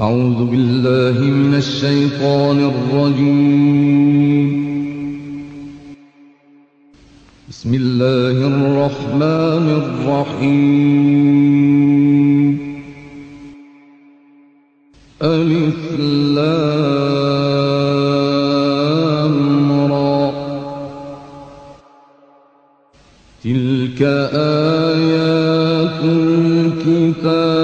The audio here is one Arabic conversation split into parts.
أعوذ بالله من الشيطان الرجيم. بسم الله الرحمن الرحيم. ألف لام را. تلك آيات الكتاب.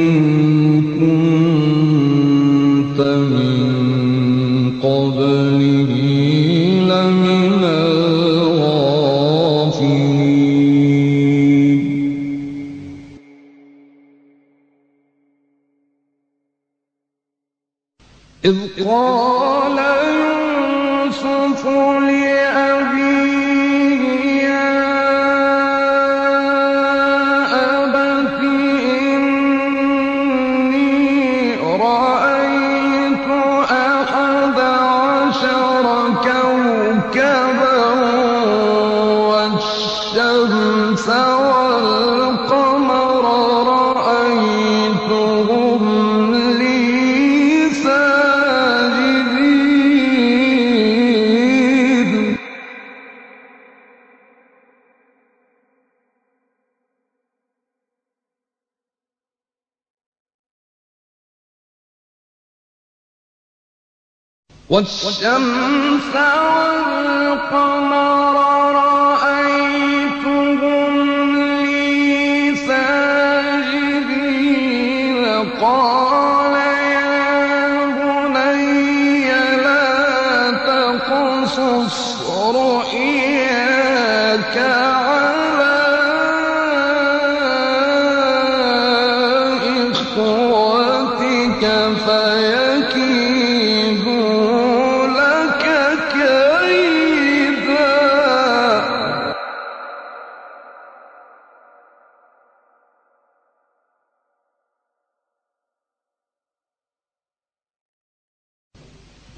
كنت والشمس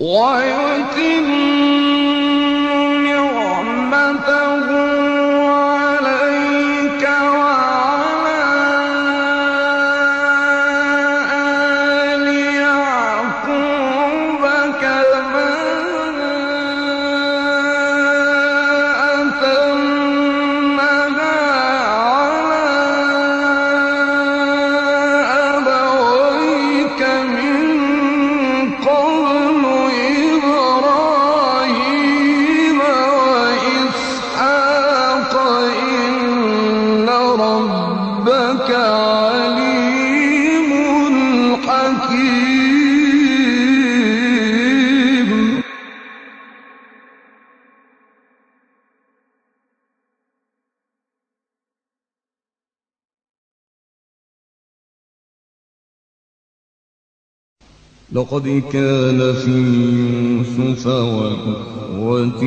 ويتم لقد كان في يوسف وإخوته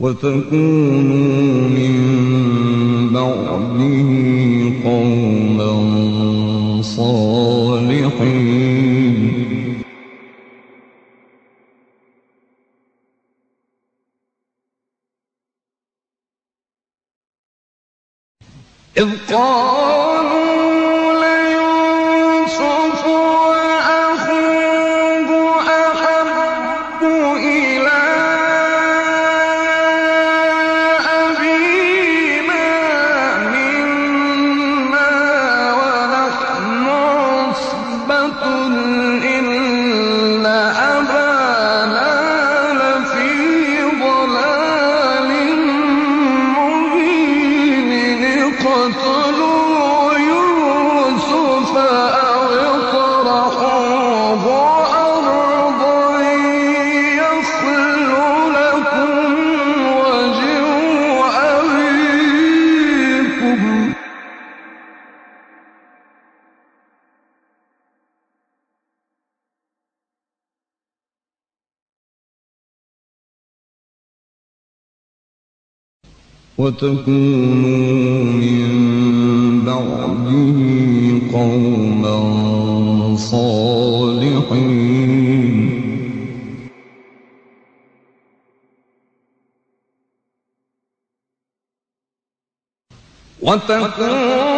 وتكونوا من بعده قوما صالحين. إذ قال تكونوا من بعده قوما صالحين. وتكون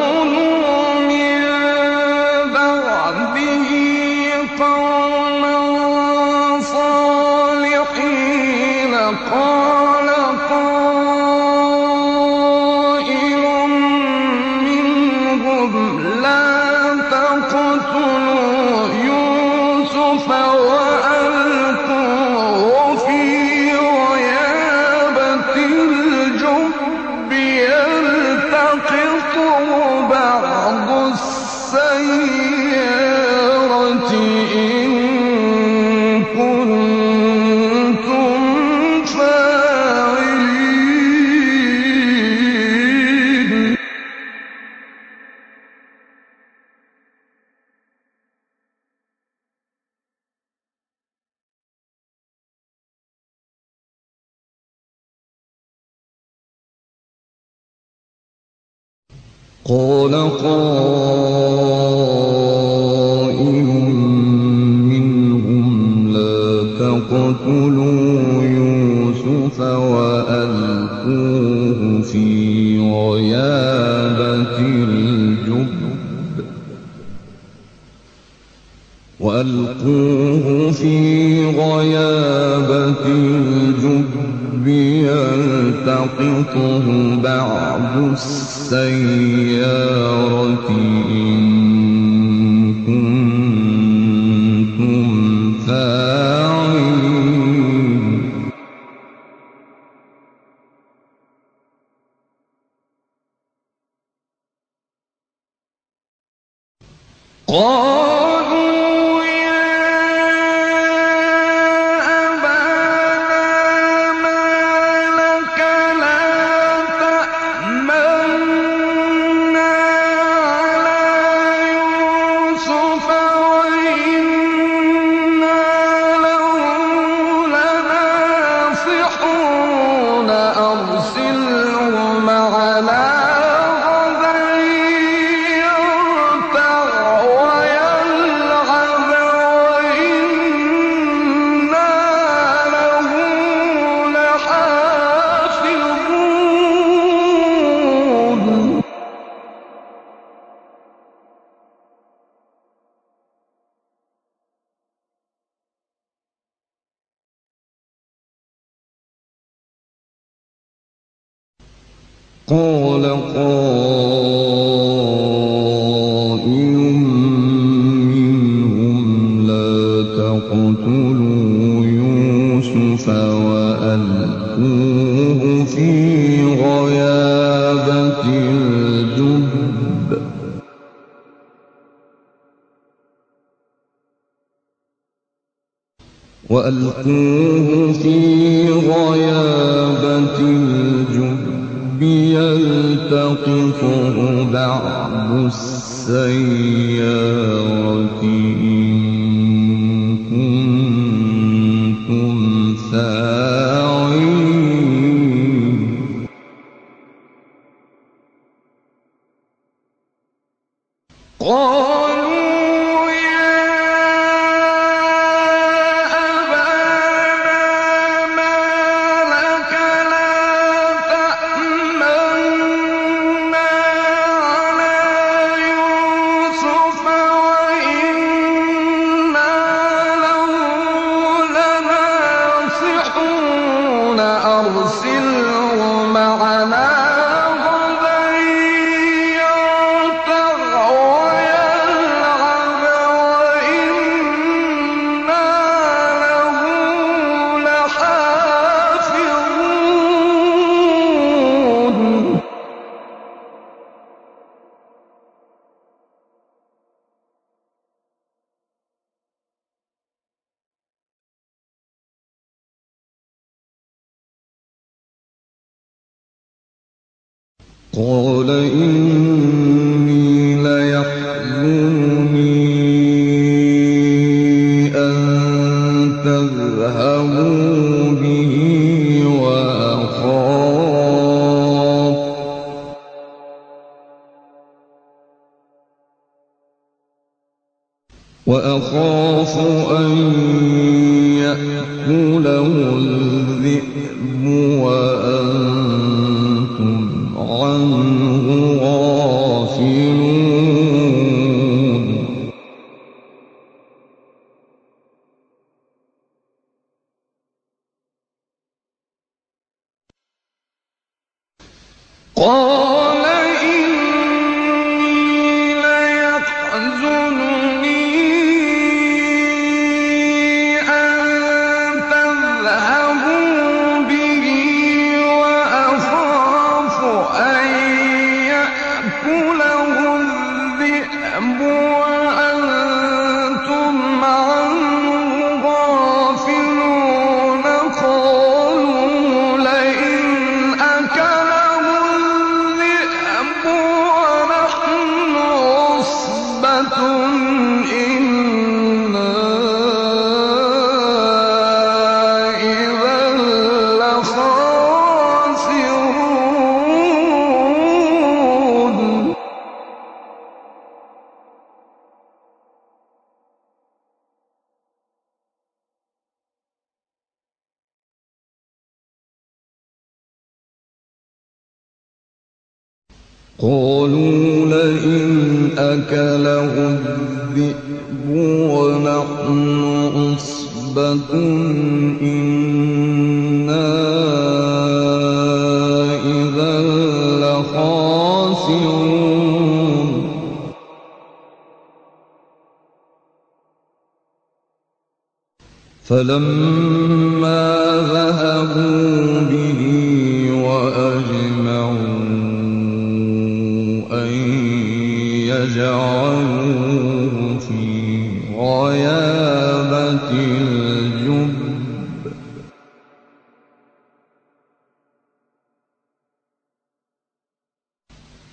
مبين وألقوه في غيابة الجب يلتقطه بعض السيارة. الغراب وأخاف أن يأكله الذئب. قالوا لئن أكله الذئب ونحن عصبة إنا إذا لخاسرون. فلما ذهبوا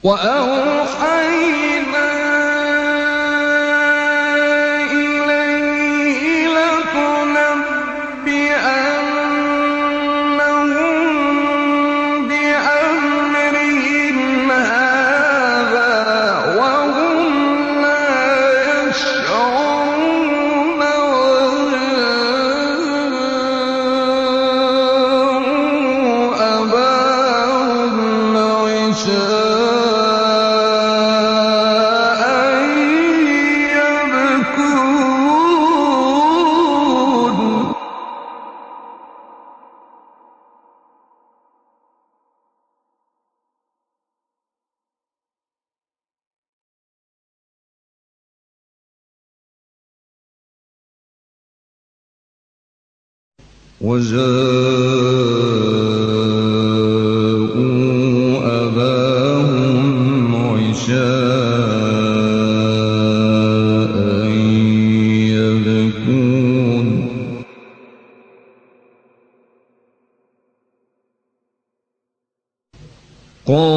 وآل وجاءوا أباهم عشاء يبكون. قال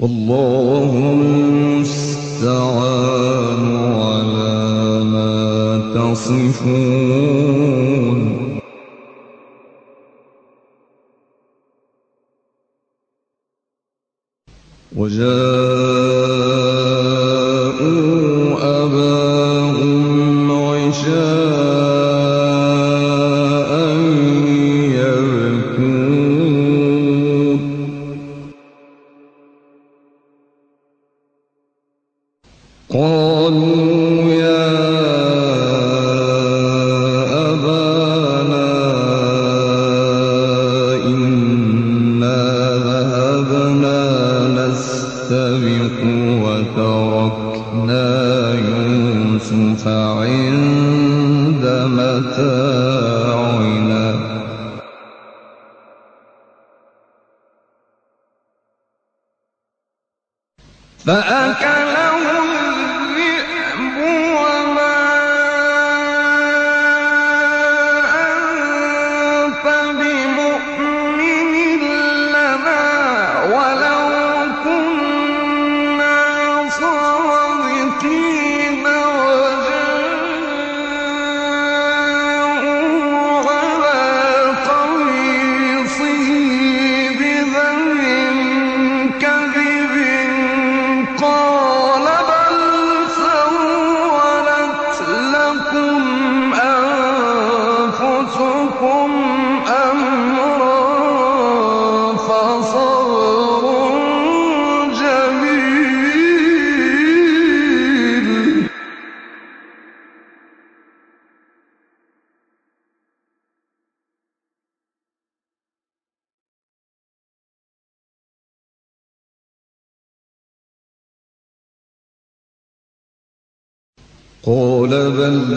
والله المستعان على ما تصفون. وجاء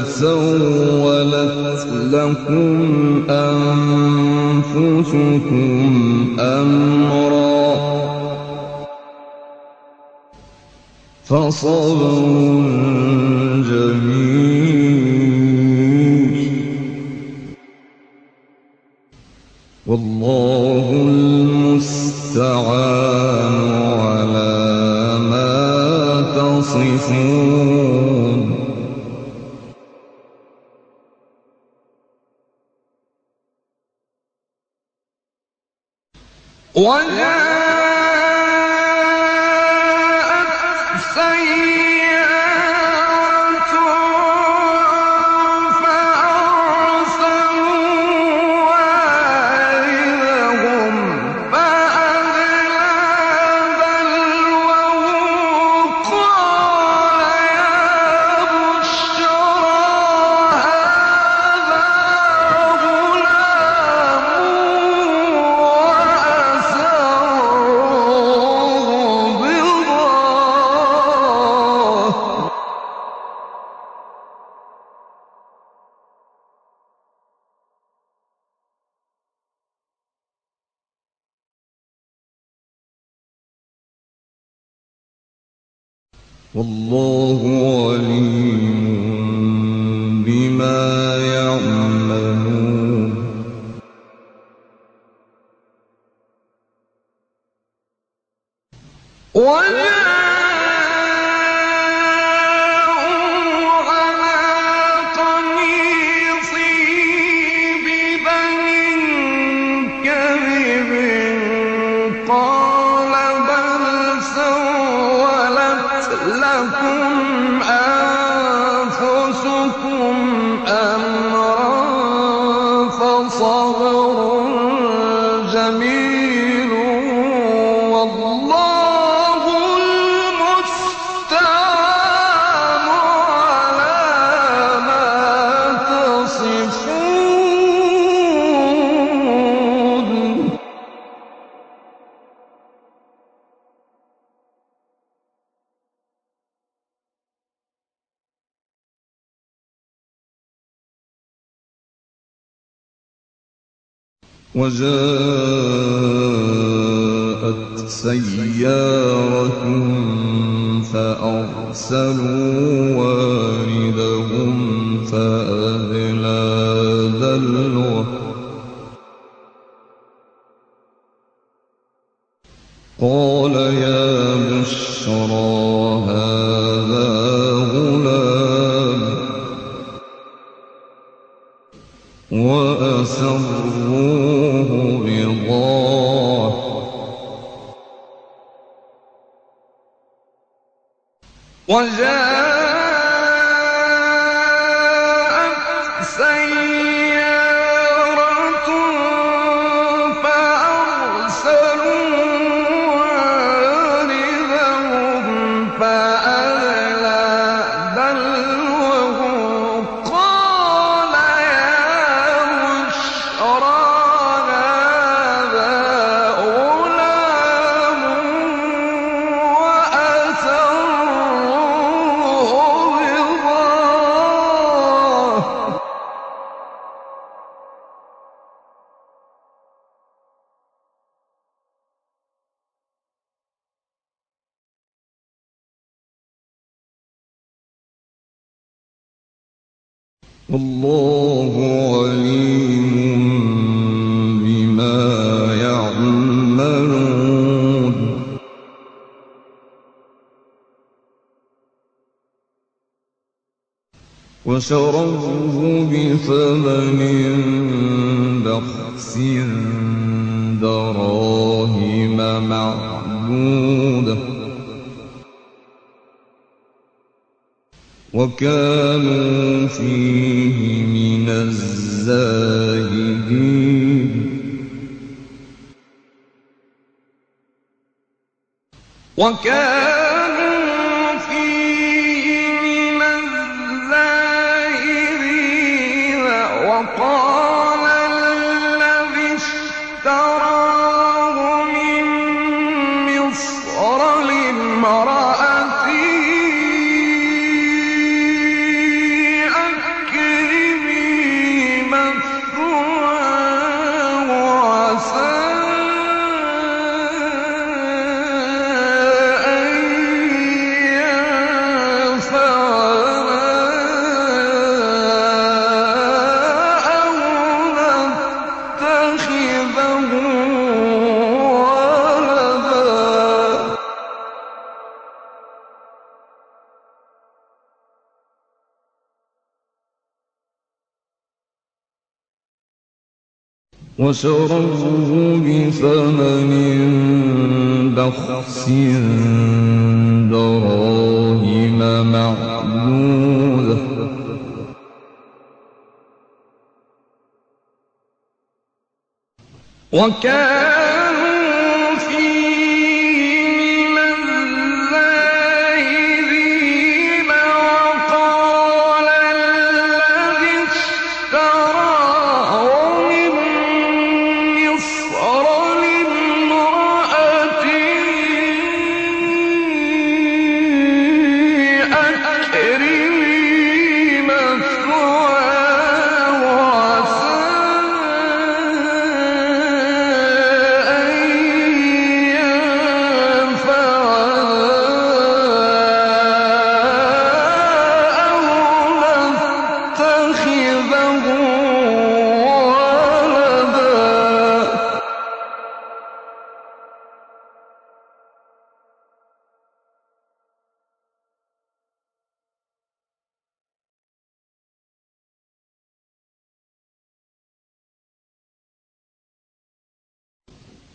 سولت لكم أنفسكم أمرا. فصبر جميل. والله المستعان على ما تصفون. وجاءت سيارة فأرسلوا واردهم فأدلى ذلوة قال يا وزاد والله عليم بما يعملون. وشروه بثمن بخس دراهم معدوده وكانوا فيه من الزاهدين. وكان وشروه بثمن بخس دراهم معدودة وكان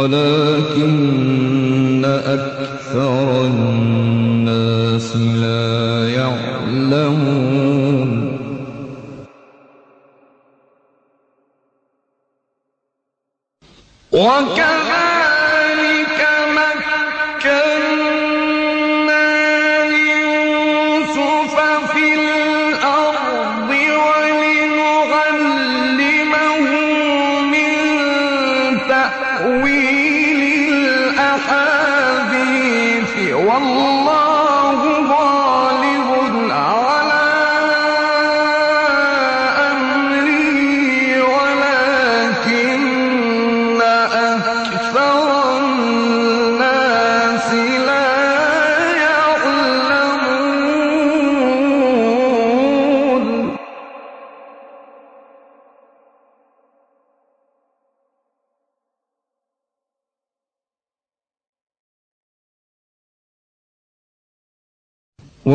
ولكن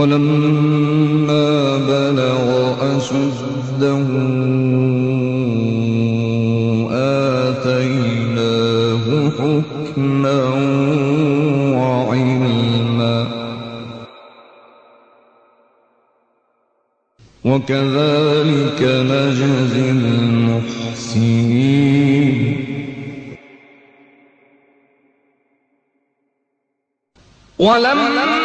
ولما بلغ أشده آتيناه حكما وعلما وكذلك نجزي المحسنين. ولما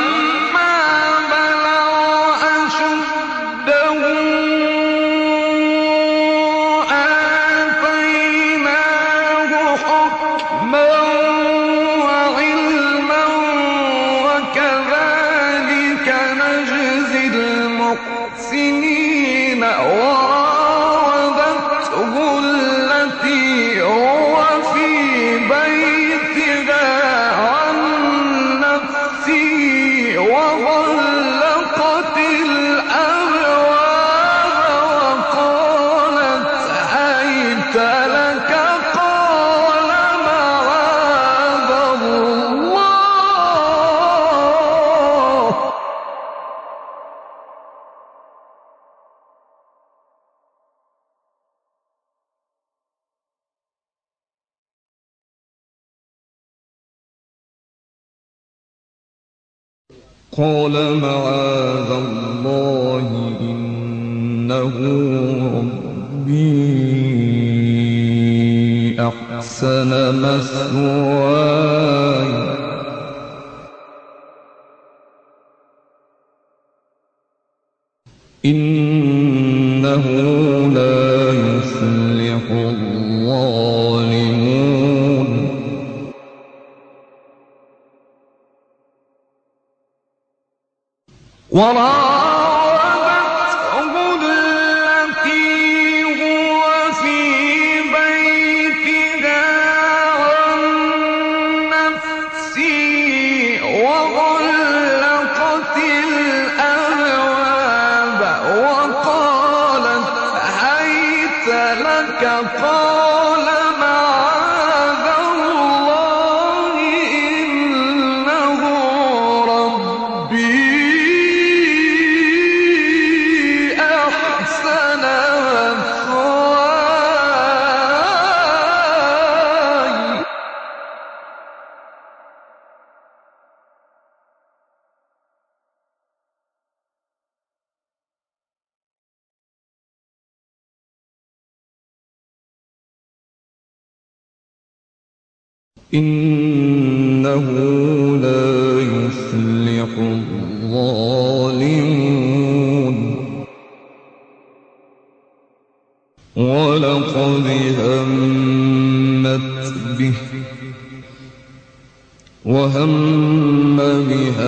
مثواي إنه لا يفلح الظالمون. وراء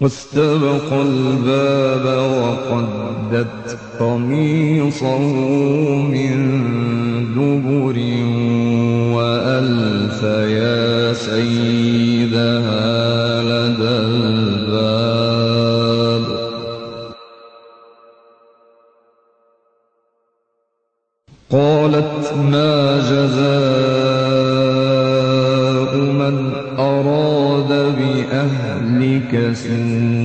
واستبق الباب وقدت قميصه من دبر وألف يا سيدها لدى الباب. قالت ما كثيرا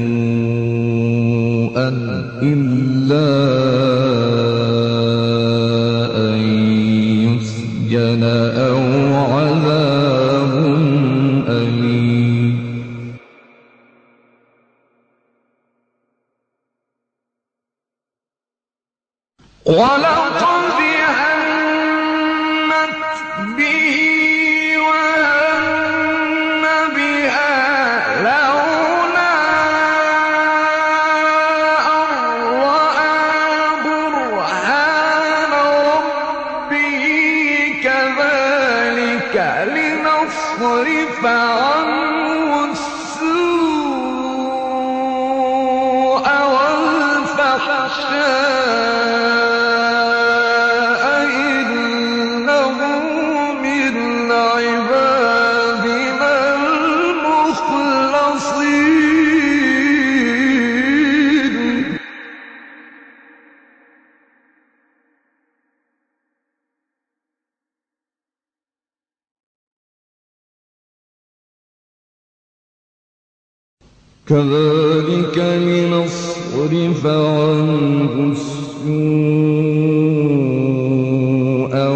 كذلك لنصرف عنه السوء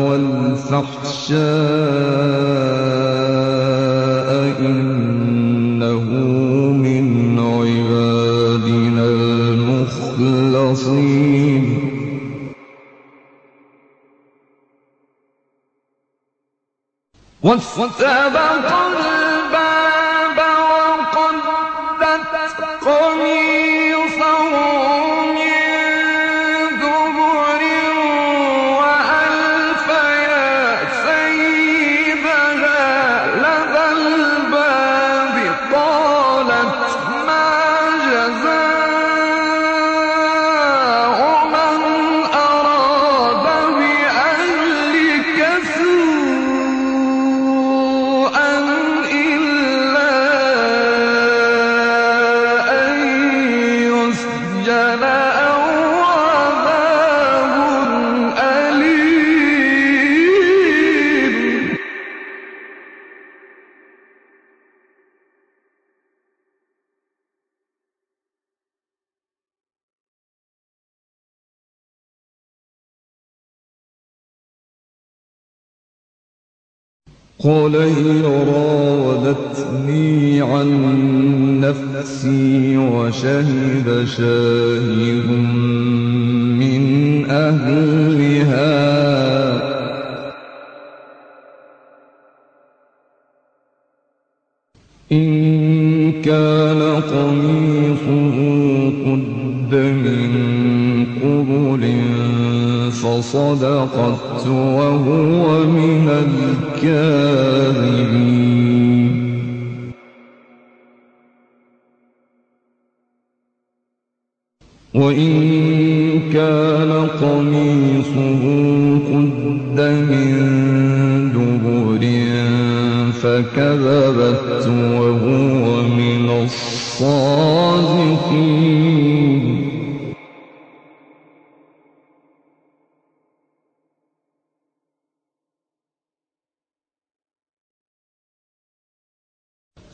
والفحشاء إنه من عبادنا المخلصين. واستبق قال هي راودتني عن نفسي وشهد شاهد من أهلها إن كان قميص فصدقت وهو من الكاذبين. وإن كان قميصه قد من دبر فكذبت وهو من الصادقين.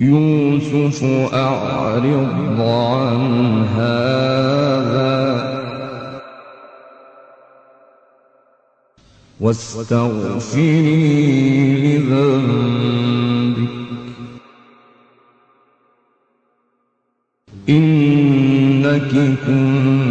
يوسف أعرض عن هذا. واستغفري لذنبك إنك كنت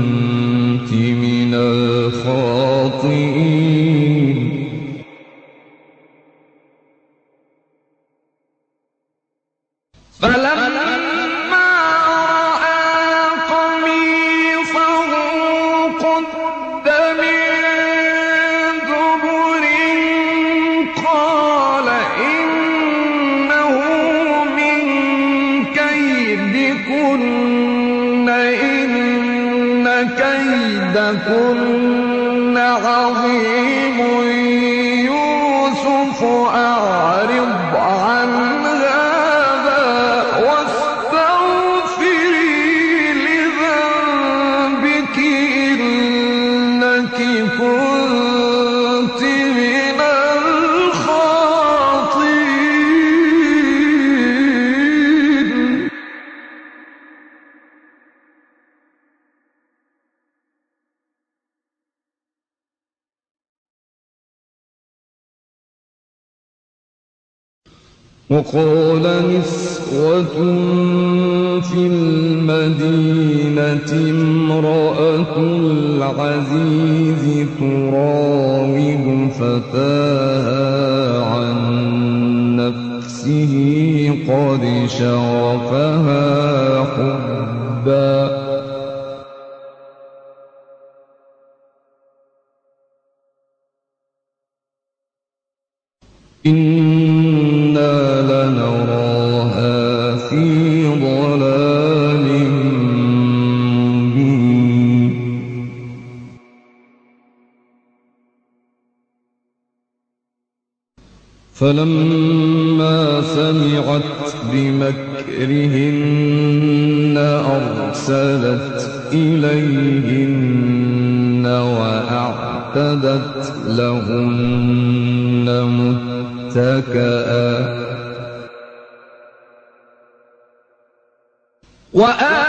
وقال نسوة في المدينة امرأة العزيز تراود فتاها عن نفسه قد شغفها حبا. إنا فلما سمعت بمكرهن أرسلت إليهن وأعتدت لهن متكئا. وآتت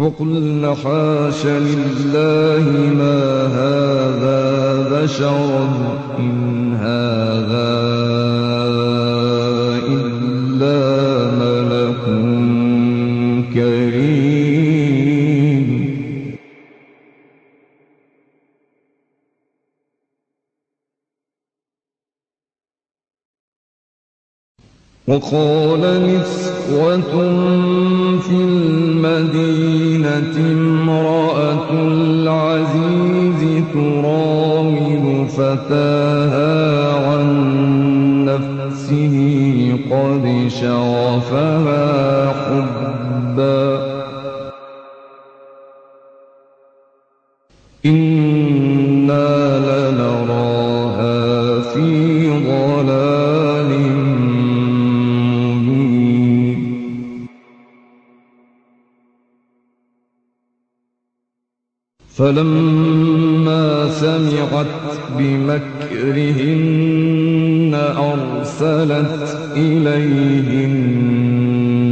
وقلن حاش لله ما هذا بشرا إن هذا وقال نسوة في المدينة امرأة العزيز تراود فتاها عن نفسه قد شغفها حبا. فلما سمعت بمكرهن أرسلت إليهن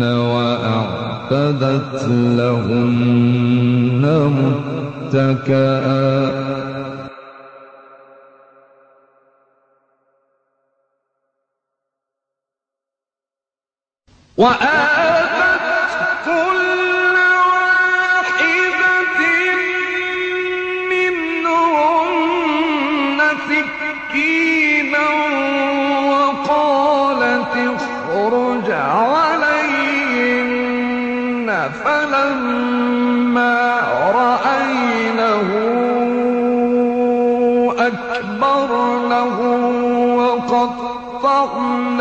وأعتدت لهن متكئا. وآتت فلما رأينه أكبرنه وقطعن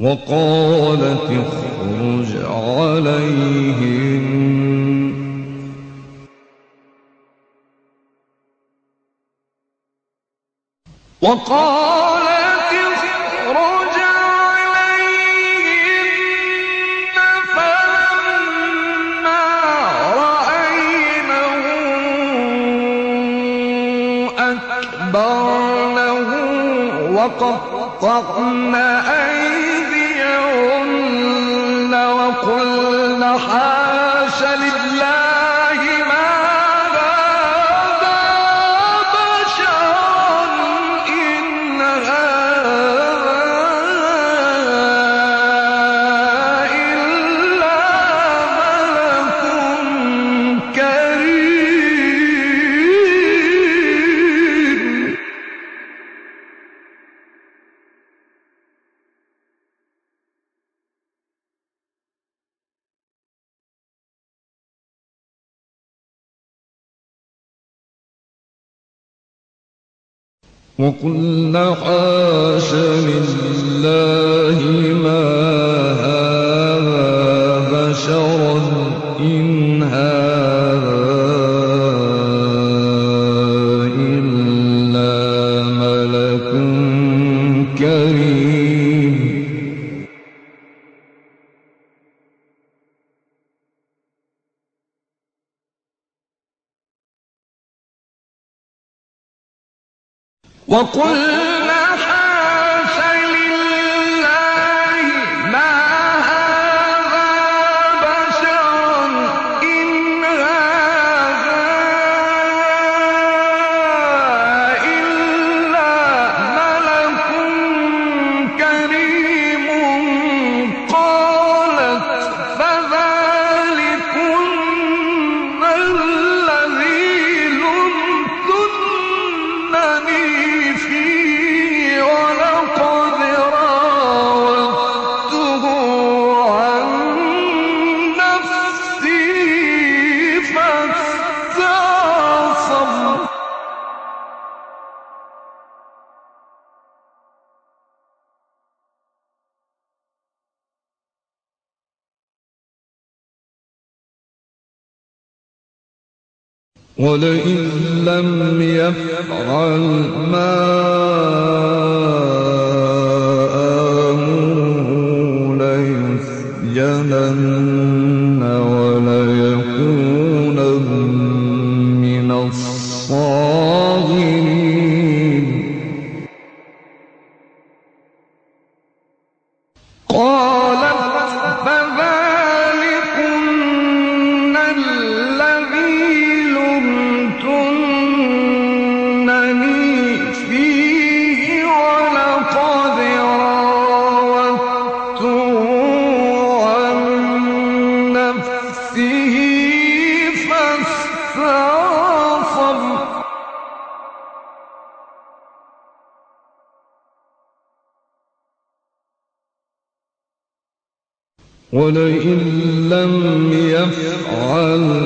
وقالت اخرج عليهم. وقالت لله ما هذا بشرا إن هذا إلا ملك كريم. وقلنا ولئن لم يفعل ما آمره ليسجنن ولئن لم يفعل